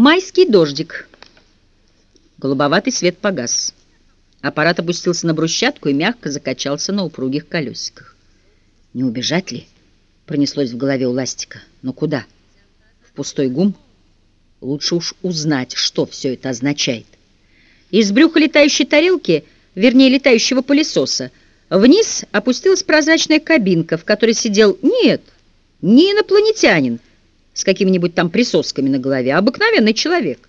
Майский дождик. Голубоватый свет погас. Аппарат опустился на брусчатку и мягко закачался на упругих колесиках. «Не убежать ли?» — пронеслось в голове у Ластика. «Но куда? В пустой гум? Лучше уж узнать, что все это означает». Из брюха летающей тарелки, вернее, летающего пылесоса, вниз опустилась прозрачная кабинка, в которой сидел... Нет, не инопланетянин с какими-нибудь там присосками на голове, обыкновенный человек.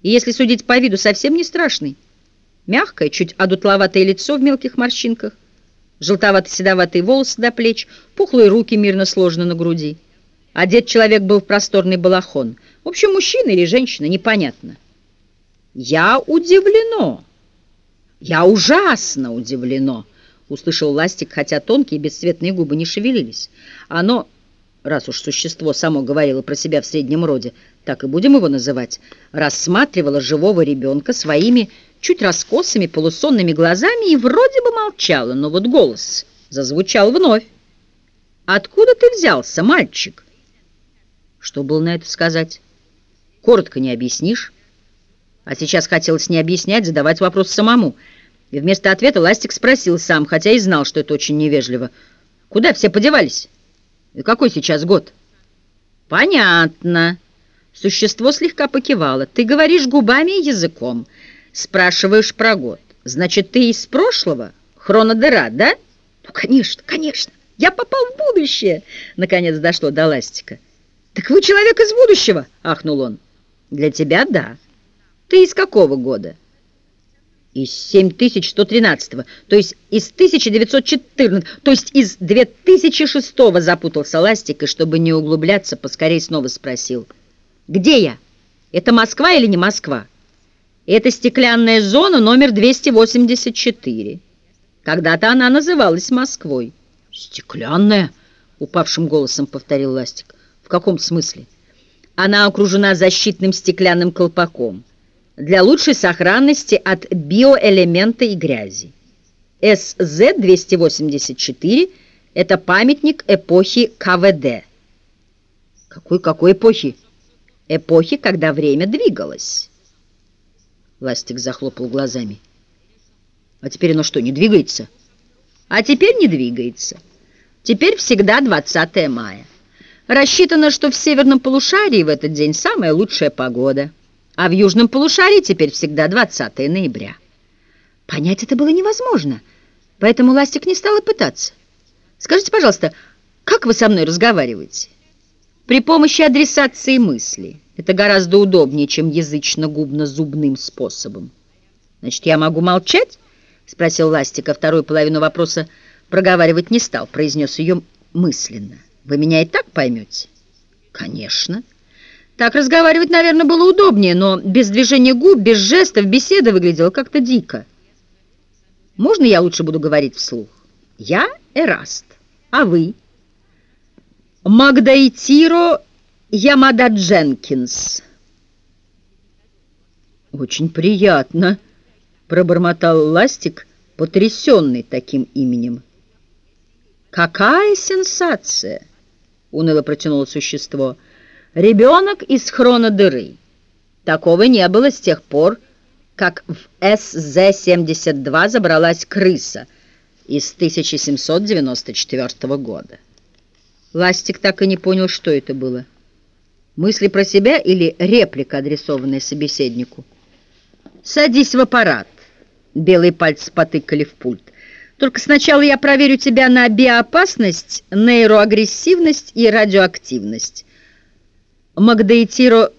И если судить по виду, совсем не страшный. Мягкое, чуть одутловатое лицо в мелких морщинках, желтовато-седоватые волосы до плеч, пухлые руки мирно сложены на груди. Одет человек был в просторный балахон. В общем, мужчина или женщина, непонятно. «Я удивлено! Я ужасно удивлено!» — услышал Ластик, хотя тонкие бесцветные губы не шевелились. Оно, раз уж существо само говорило про себя в среднем роде, так и будем его называть, рассматривало живого ребенка своими чуть раскосыми полусонными глазами и вроде бы молчало, но вот голос зазвучал вновь. «Откуда ты взялся, мальчик?» Что было на это сказать? Коротко не объяснишь. А сейчас хотелось не объяснять, задавать вопрос самому. И вместо ответа Ластик спросил сам, хотя и знал, что это очень невежливо. «Куда все подевались? Какой сейчас год?» «Понятно». Существо слегка покивало. «Ты говоришь губами и языком. Спрашиваешь про год. Значит, ты из прошлого? Хронодера, да?» «Ну, конечно, конечно. Я попал в будущее!» Наконец дошло до Ластика. «Так вы человек из будущего!» — ахнул он. «Для тебя — да. Ты из какого года?» «Из 7113-го, то есть из 1914 то есть из 2006-го», — запутался Ластик, и, чтобы не углубляться, поскорей снова спросил. «Где я? Это Москва или не Москва?» «Это стеклянная зона номер 284. Когда-то она называлась Москвой». «Стеклянная?» — упавшим голосом повторил Ластик. «В каком смысле?» «Она окружена защитным стеклянным колпаком» для лучшей сохранности от биоэлемента и грязи. СЗ-284 – это памятник эпохи КВД. Какой-какой эпохи? Эпохи, когда время двигалось. Ластик захлопал глазами. А теперь оно что, не двигается? А теперь не двигается. Теперь всегда 20 мая. Рассчитано, что в северном полушарии в этот день самая лучшая погода – а в южном полушарии теперь всегда 20 ноября. Понять это было невозможно, поэтому Ластик не стал и пытаться. Скажите, пожалуйста, как вы со мной разговариваете? При помощи адресации мысли. Это гораздо удобнее, чем язычно-губно-зубным способом. Значит, я могу молчать? Спросил Ластик, а вторую половину вопроса проговаривать не стал, произнес ее мысленно. Вы меня и так поймете? Конечно. Так разговаривать, наверное, было удобнее, но без движения губ, без жестов беседа выглядела как-то дико. Можно я лучше буду говорить вслух? Я Эраст, а вы? Магдаитиро Ямада Дженкинс. Очень приятно, пробормотал Ластик, потрясенный таким именем. Какая сенсация! Уныло протянуло существо — Ребенок из хронодыры. Такого не было с тех пор, как в СЗ-72 забралась крыса из 1794 года. Ластик так и не понял, что это было. Мысли про себя или реплика, адресованная собеседнику? «Садись в аппарат». Белые пальцы потыкали в пульт. «Только сначала я проверю тебя на биоопасность, нейроагрессивность и радиоактивность». Магдаитиро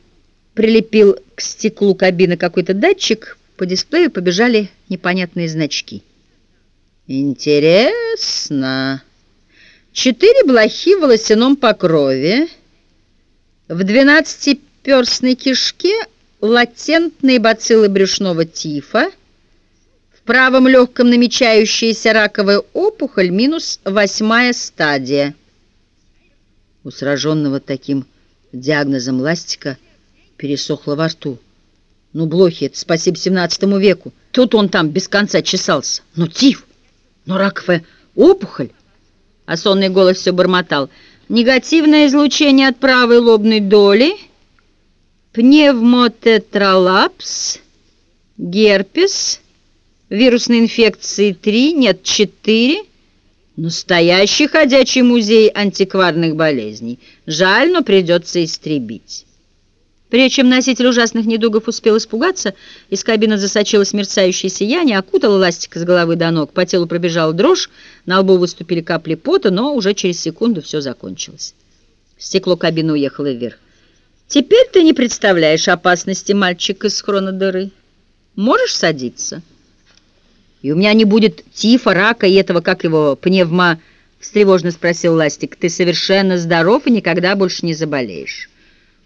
прилепил к стеклу кабины какой-то датчик, по дисплею побежали непонятные значки. Интересно. Четыре блохи в волосяном покрове, в двенадцатиперстной кишке латентные бациллы брюшного тифа, в правом легком намечающаяся раковая опухоль минус восьмая стадия. У сраженного таким диагнозом ластика пересохло во рту. Ну, блохи, это спасибо 17 веку. Тут он там без конца чесался. Ну, тиф, ну, раковая опухоль. А сонный голос все бормотал. Негативное излучение от правой лобной доли пневмотетралапс, герпес, вирусной инфекции 3, нет, 4. Настоящий ходячий музей антикварных болезней. Жаль, но придется истребить. Прежде чем носитель ужасных недугов успел испугаться, из кабины засочилось мерцающее сияние, окутало ластик с головы до ног, по телу пробежала дрожь, на лбу выступили капли пота, но уже через секунду все закончилось. Стекло кабины уехало вверх. «Теперь ты не представляешь опасности, мальчик из хронодыры. Можешь садиться?» «И у меня не будет тифа, рака и этого, как его, пневма...» — встревожно спросил Ластик. «Ты совершенно здоров и никогда больше не заболеешь».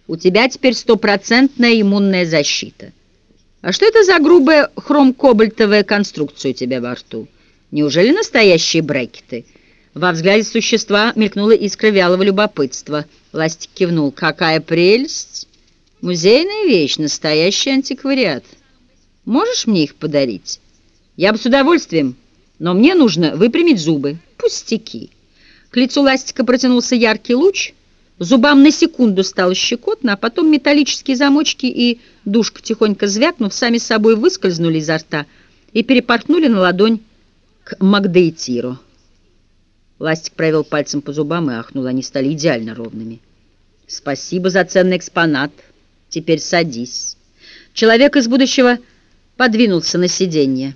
У тебя теперь стопроцентная иммунная защита. А что это за грубая хром-кобальтовая конструкция у тебя во рту? Неужели настоящие брекеты? Во взгляде существа мелькнула искра вялого любопытства. Ластик кивнул. Какая прелесть! Музейная вещь, настоящий антиквариат. Можешь мне их подарить? Я бы с удовольствием, но мне нужно выпрямить зубы. Пустяки. К лицу Ластика протянулся яркий луч — Зубам на секунду стало щекотно, а потом металлические замочки и душка, тихонько звякнув, сами собой выскользнули изо рта и перепорхнули на ладонь к Магдейтиру. Ластик провел пальцем по зубам и ахнул, они стали идеально ровными. «Спасибо за ценный экспонат. Теперь садись». Человек из будущего подвинулся на сиденье.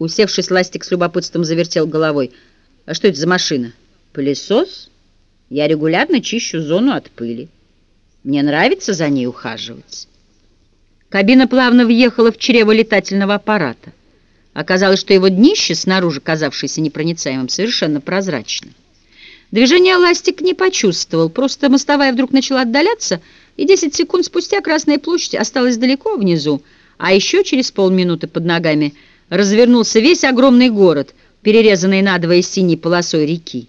Усевшись, Ластик с любопытством завертел головой. «А что это за машина? Пылесос?» Я регулярно чищу зону от пыли. Мне нравится за ней ухаживать. Кабина плавно въехала в чрево летательного аппарата. Оказалось, что его днище, снаружи казавшееся непроницаемым, совершенно прозрачно. Движение ластик не почувствовал, просто мостовая вдруг начала отдаляться, и 10 секунд спустя Красная площадь осталась далеко внизу, а еще через полминуты под ногами развернулся весь огромный город, перерезанный надвое синей полосой реки.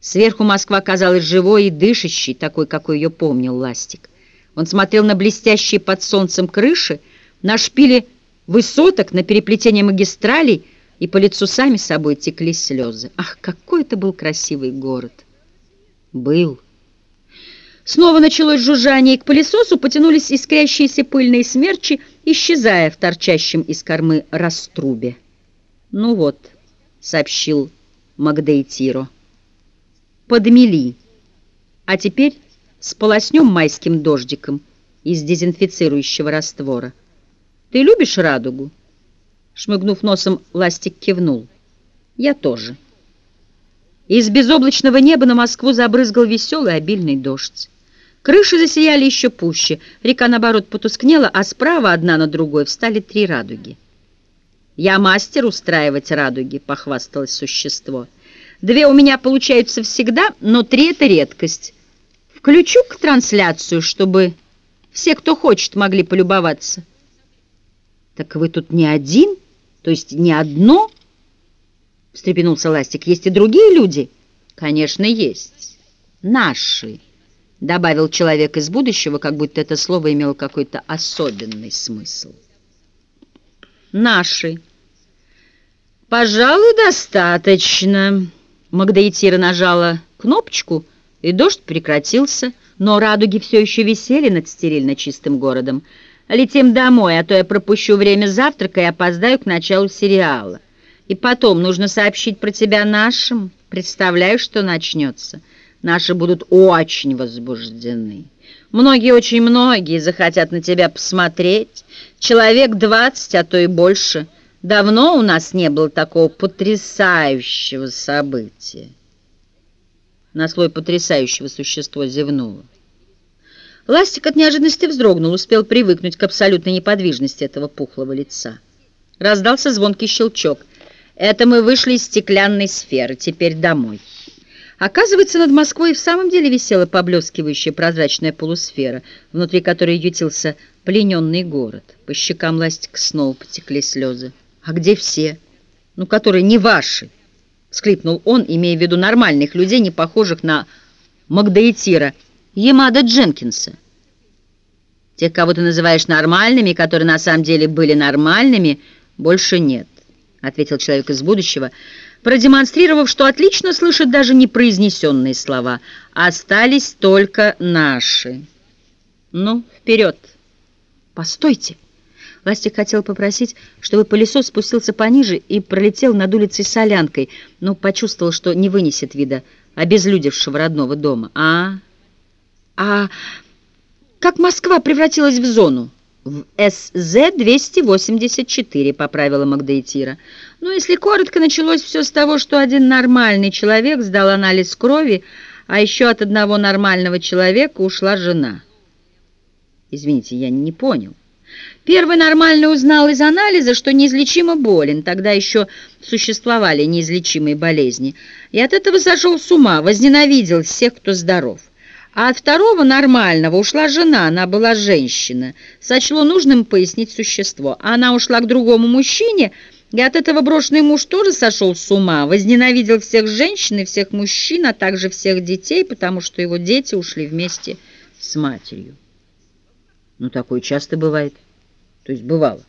Сверху Москва казалась живой и дышащей, такой, какой ее помнил Ластик. Он смотрел на блестящие под солнцем крыши, на шпили высоток, на переплетение магистралей, и по лицу сами собой текли слезы. Ах, какой это был красивый город! Был. Снова началось жужжание, и к пылесосу потянулись искрящиеся пыльные смерчи, исчезая в торчащем из кормы раструбе. «Ну вот», — сообщил Магдейтиро, — подмели. А теперь сполоснем майским дождиком из дезинфицирующего раствора. Ты любишь радугу? Шмыгнув носом, Ластик кивнул. Я тоже. Из безоблачного неба на Москву забрызгал веселый обильный дождь. Крыши засияли еще пуще, река, наоборот, потускнела, а справа одна на другой встали три радуги. «Я мастер устраивать радуги», — похвасталось существо. Две у меня получаются всегда, но три — это редкость. Включу к трансляцию, чтобы все, кто хочет, могли полюбоваться. Так вы тут не один, то есть не одно? Встрепенулся Ластик. Есть и другие люди? Конечно, есть. Наши, добавил человек из будущего, как будто это слово имело какой-то особенный смысл. Наши. Пожалуй, достаточно. Магдаитира нажала кнопочку, и дождь прекратился, но радуги все еще висели над стерильно чистым городом. «Летим домой, а то я пропущу время завтрака и опоздаю к началу сериала. И потом нужно сообщить про тебя нашим. Представляю, что начнется. Наши будут очень возбуждены. Многие, очень многие захотят на тебя посмотреть. Человек двадцать, а то и больше – Давно у нас не было такого потрясающего события. На слой потрясающего существо зевнуло. Ластик от неожиданности вздрогнул, успел привыкнуть к абсолютной неподвижности этого пухлого лица. Раздался звонкий щелчок. Это мы вышли из стеклянной сферы, теперь домой. Оказывается, над Москвой в самом деле висела поблескивающая прозрачная полусфера, внутри которой ютился плененный город. По щекам Ластика снова потекли слезы. «А где все? Ну, которые не ваши?» — всклипнул он, имея в виду нормальных людей, не похожих на Магдаитира, Ямада Дженкинса. «Тех, кого ты называешь нормальными, которые на самом деле были нормальными, больше нет», — ответил человек из будущего, продемонстрировав, что отлично слышит даже непроизнесенные слова. «Остались только наши». Ну, вперед! Постойте! Ластик хотел попросить, чтобы пылесос спустился пониже и пролетел над улицей солянкой, но почувствовал, что не вынесет вида обезлюдевшего родного дома. А, а как Москва превратилась в зону? В СЗ-284, поправила Магдаитира. Ну, если коротко, началось все с того, что один нормальный человек сдал анализ крови, а еще от одного нормального человека ушла жена. Извините, я не понял. Первый нормально узнал из анализа, что неизлечимо болен, тогда еще существовали неизлечимые болезни, и от этого сошел с ума, возненавидел всех, кто здоров. А от второго нормального ушла жена, она была женщина, сочло нужным пояснить существо. Она ушла к другому мужчине, и от этого брошенный муж тоже сошел с ума, возненавидел всех женщин и всех мужчин, а также всех детей, потому что его дети ушли вместе с матерью. Ну, такое часто бывает. То есть бывало.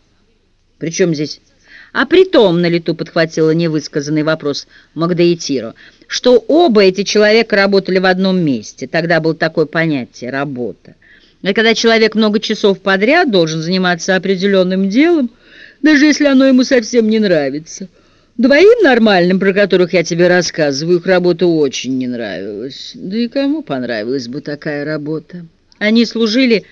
Причем здесь... А притом, на лету подхватила невысказанный вопрос Магдаитиро, что оба эти человека работали в одном месте. Тогда было такое понятие — работа. И когда человек много часов подряд должен заниматься определенным делом, даже если оно ему совсем не нравится. Двоим нормальным, про которых я тебе рассказываю, их работа очень не нравилась. Да и кому понравилась бы такая работа? Они служили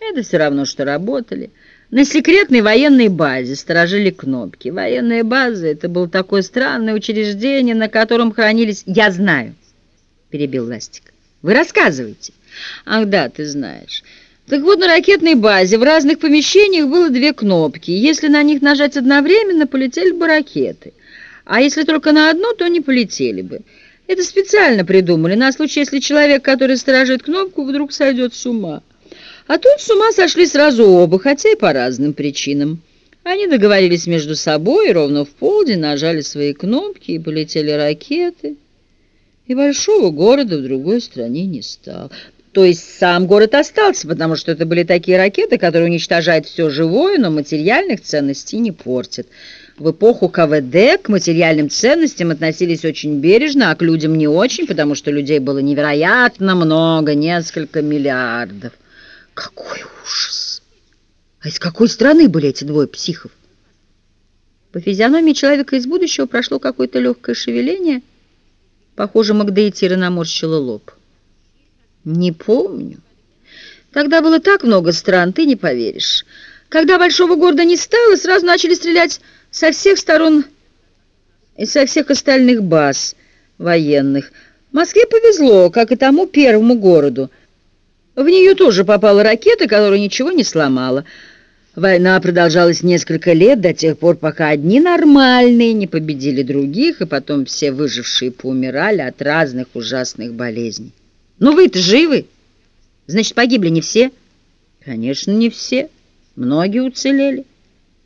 это все равно, что работали. На секретной военной базе сторожили кнопки. Военная база — это было такое странное учреждение, на котором хранились... «Я знаю», — перебил Ластик. «Вы рассказывайте». «Ах да, ты знаешь». Так вот, на ракетной базе в разных помещениях было две кнопки. Если на них нажать одновременно, полетели бы ракеты. А если только на одну, то не полетели бы. Это специально придумали, на случай, если человек, который сторожит кнопку, вдруг сойдет с ума. А тут с ума сошли сразу оба, хотя и по разным причинам. Они договорились между собой, и ровно в полдень нажали свои кнопки, и полетели ракеты. И большого города в другой стране не стало. То есть сам город остался, потому что это были такие ракеты, которые уничтожают все живое, но материальных ценностей не портят. В эпоху КВД к материальным ценностям относились очень бережно, а к людям не очень, потому что людей было невероятно много, несколько миллиардов. Какой ужас! А из какой страны были эти двое психов? По физиономии человека из будущего прошло какое-то легкое шевеление. Похоже, Магдаитира наморщила лоб. Не помню. Тогда было так много стран, ты не поверишь. Когда большого города не стало, сразу начали стрелять со всех сторон и со всех остальных баз военных. Москве повезло, как и тому первому городу. В нее тоже попала ракета, которая ничего не сломала. Война продолжалась несколько лет, до тех пор, пока одни нормальные не победили других, и потом все выжившие поумирали от разных ужасных болезней. «Ну вы-то живы? Значит, погибли не все?» «Конечно, не все. Многие уцелели.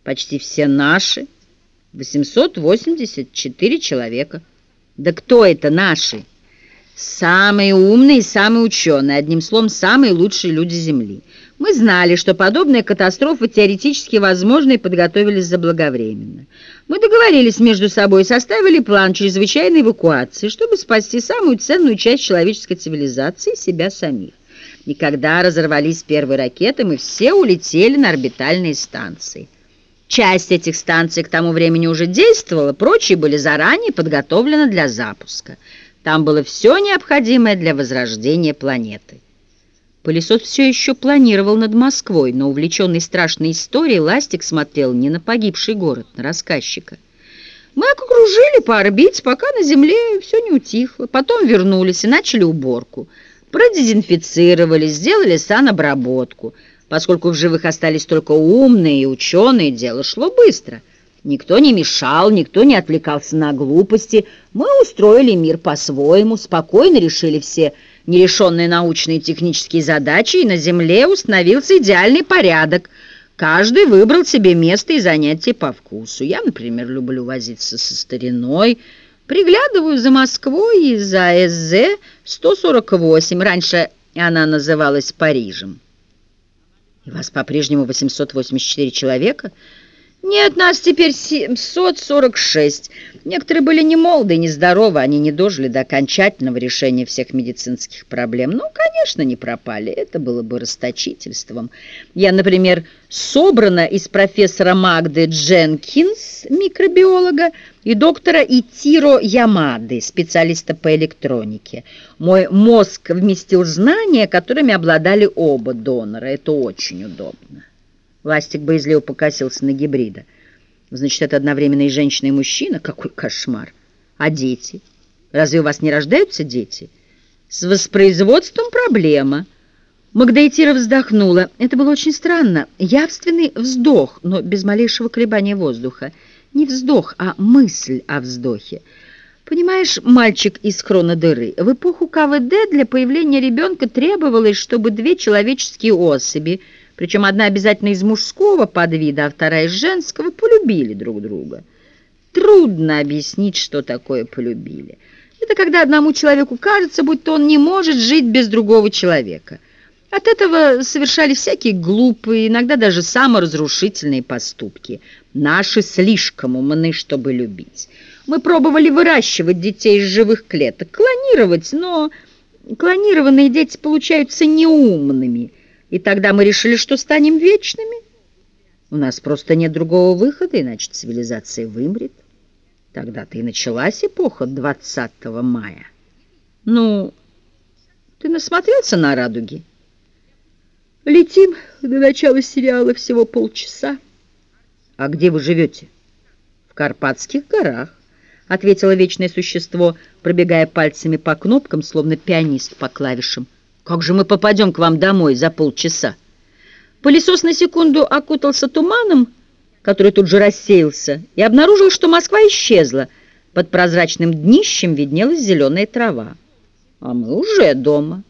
Почти все наши. 884 человека». «Да кто это наши?» Самые умные самые ученые, одним словом, самые лучшие люди Земли. Мы знали, что подобная катастрофа теоретически возможна и подготовились заблаговременно. Мы договорились между собой и составили план чрезвычайной эвакуации, чтобы спасти самую ценную часть человеческой цивилизации – себя самих. И когда разорвались первые ракеты, мы все улетели на орбитальные станции. Часть этих станций к тому времени уже действовала, прочие были заранее подготовлены для запуска – там было все необходимое для возрождения планеты. Пылесос все еще планировал над Москвой, но увлеченный страшной историей Ластик смотрел не на погибший город, на рассказчика. Мы окружили по орбите, пока на Земле все не утихло. Потом вернулись и начали уборку. Продезинфицировали, сделали санобработку. Поскольку в живых остались только умные и ученые, дело шло быстро – Никто не мешал, никто не отвлекался на глупости. Мы устроили мир по-своему, спокойно решили все нерешенные научные и технические задачи, и на Земле установился идеальный порядок. Каждый выбрал себе место и занятие по вкусу. Я, например, люблю возиться со стариной, приглядываю за Москвой и за СЗ-148. Раньше она называлась Парижем. И вас по-прежнему 884 человека – Нет, нас теперь 746. Некоторые были не молоды, не здоровы, они не дожили до окончательного решения всех медицинских проблем. Ну, конечно, не пропали, это было бы расточительством. Я, например, собрана из профессора Магды Дженкинс, микробиолога, и доктора Итиро Ямады, специалиста по электронике. Мой мозг вместил знания, которыми обладали оба донора. Это очень удобно. Ластик боязливо покосился на гибрида. Значит, это одновременно и женщина, и мужчина? Какой кошмар! А дети? Разве у вас не рождаются дети? С воспроизводством проблема. Магдаитира вздохнула. Это было очень странно. Явственный вздох, но без малейшего колебания воздуха. Не вздох, а мысль о вздохе. Понимаешь, мальчик из хронодыры, в эпоху КВД для появления ребенка требовалось, чтобы две человеческие особи – причем одна обязательно из мужского подвида, а вторая из женского, полюбили друг друга. Трудно объяснить, что такое полюбили. Это когда одному человеку кажется, будто он не может жить без другого человека. От этого совершали всякие глупые, иногда даже саморазрушительные поступки. Наши слишком умны, чтобы любить. Мы пробовали выращивать детей из живых клеток, клонировать, но клонированные дети получаются неумными – и тогда мы решили, что станем вечными. У нас просто нет другого выхода, иначе цивилизация вымрет. Тогда-то и началась эпоха 20 мая. Ну, ты насмотрелся на радуги? Летим до начала сериала всего полчаса. А где вы живете? В Карпатских горах, ответило вечное существо, пробегая пальцами по кнопкам, словно пианист по клавишам. Как же мы попадем к вам домой за полчаса? Пылесос на секунду окутался туманом, который тут же рассеялся, и обнаружил, что Москва исчезла. Под прозрачным днищем виднелась зеленая трава. А мы уже дома.